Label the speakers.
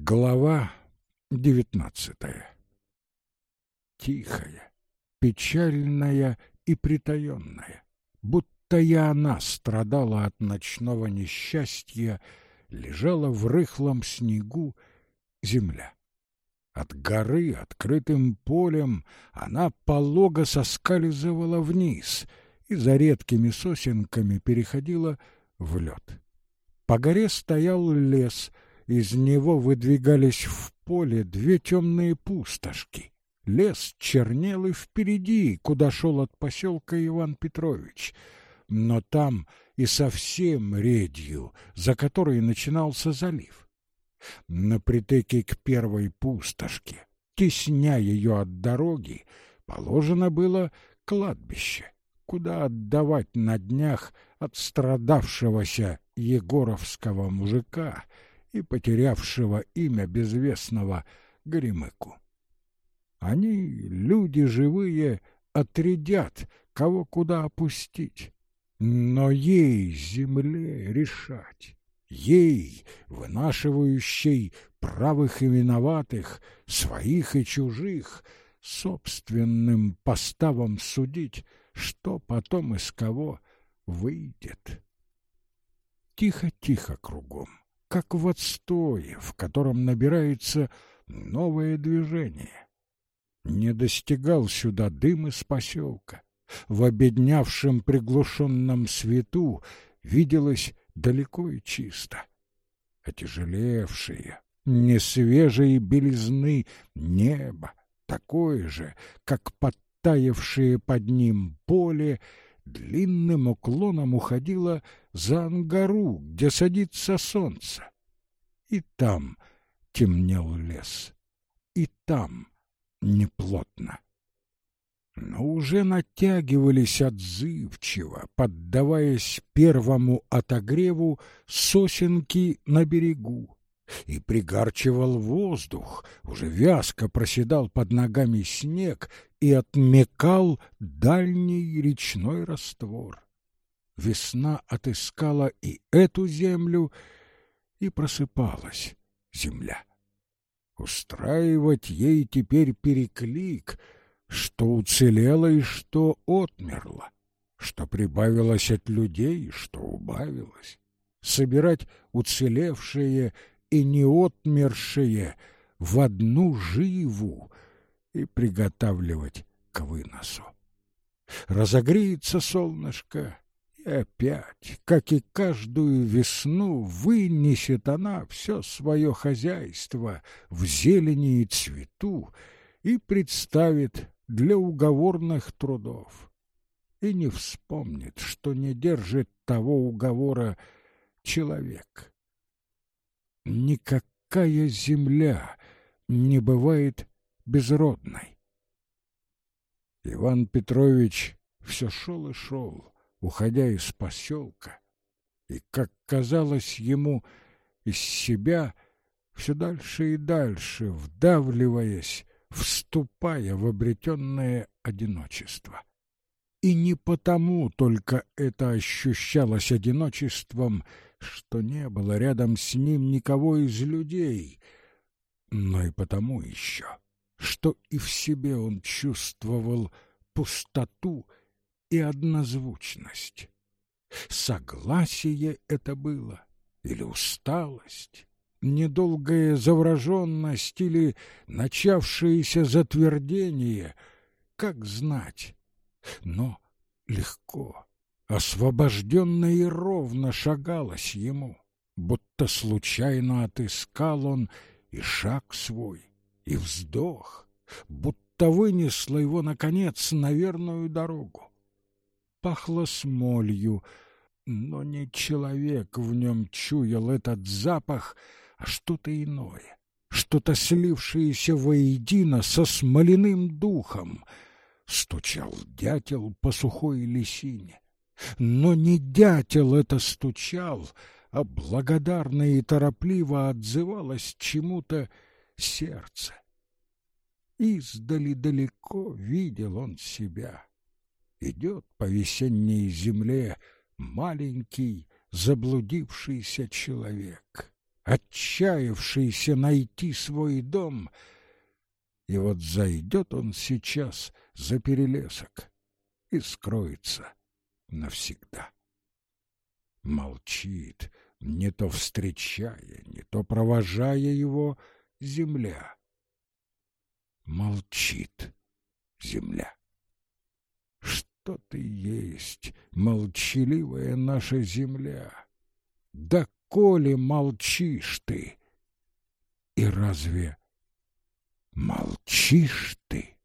Speaker 1: Глава девятнадцатая Тихая, печальная и притаенная, будто и она страдала от ночного несчастья, лежала в рыхлом снегу земля. От горы открытым полем она полого соскальзывала вниз и за редкими сосенками переходила в лед. По горе стоял лес — из него выдвигались в поле две темные пустошки. Лес чернел и впереди, куда шел от поселка Иван Петрович. Но там и совсем редью, за которой начинался залив. На притыке к первой пустошке, тесня ее от дороги, положено было кладбище, куда отдавать на днях отстрадавшегося егоровского мужика — и потерявшего имя безвестного Горемыку. Они, люди живые, отрядят, кого куда опустить. Но ей, земле, решать, ей, вынашивающей правых и виноватых, своих и чужих, собственным поставом судить, что потом из кого выйдет. Тихо-тихо кругом как в отстое, в котором набирается новое движение. Не достигал сюда дым из поселка. В обеднявшем приглушенном свету виделось далеко и чисто. Отяжелевшие, несвежие белизны небо, такое же, как подтаявшее под ним поле, длинным уклоном уходила за ангару, где садится солнце. И там темнел лес, и там неплотно. Но уже натягивались отзывчиво, поддаваясь первому отогреву сосенки на берегу и пригарчивал воздух, уже вязко проседал под ногами снег и отмекал дальний речной раствор. Весна отыскала и эту землю, и просыпалась земля. Устраивать ей теперь переклик, что уцелело и что отмерло, что прибавилось от людей, что убавилось, собирать уцелевшие и неотмершее в одну живу и приготавливать к выносу. Разогреется солнышко, и опять, как и каждую весну, вынесет она все свое хозяйство в зелени и цвету и представит для уговорных трудов. И не вспомнит, что не держит того уговора человек. Никакая земля не бывает безродной. Иван Петрович все шел и шел, уходя из поселка, и, как казалось ему, из себя все дальше и дальше, вдавливаясь, вступая в обретенное одиночество. И не потому только это ощущалось одиночеством, что не было рядом с ним никого из людей, но и потому еще, что и в себе он чувствовал пустоту и однозвучность. Согласие это было или усталость, недолгая завраженность или начавшееся затвердение, как знать, но легко освобожденно и ровно шагалось ему, будто случайно отыскал он и шаг свой, и вздох, будто вынесло его, наконец, на верную дорогу. Пахло смолью, но не человек в нем чуял этот запах, а что-то иное, что-то слившееся воедино со смоляным духом. Стучал дятел по сухой лисине но не дятел это стучал, а благодарно и торопливо отзывалось чему-то сердце. Издали далеко видел он себя. Идет по весенней земле маленький заблудившийся человек. отчаявшийся найти свой дом. И вот зайдет он сейчас за перелесок и скроется навсегда. Молчит, не то встречая, не то провожая его земля. Молчит земля. Что ты есть, молчаливая наша земля? Да коли молчишь ты? И разве молчишь ты?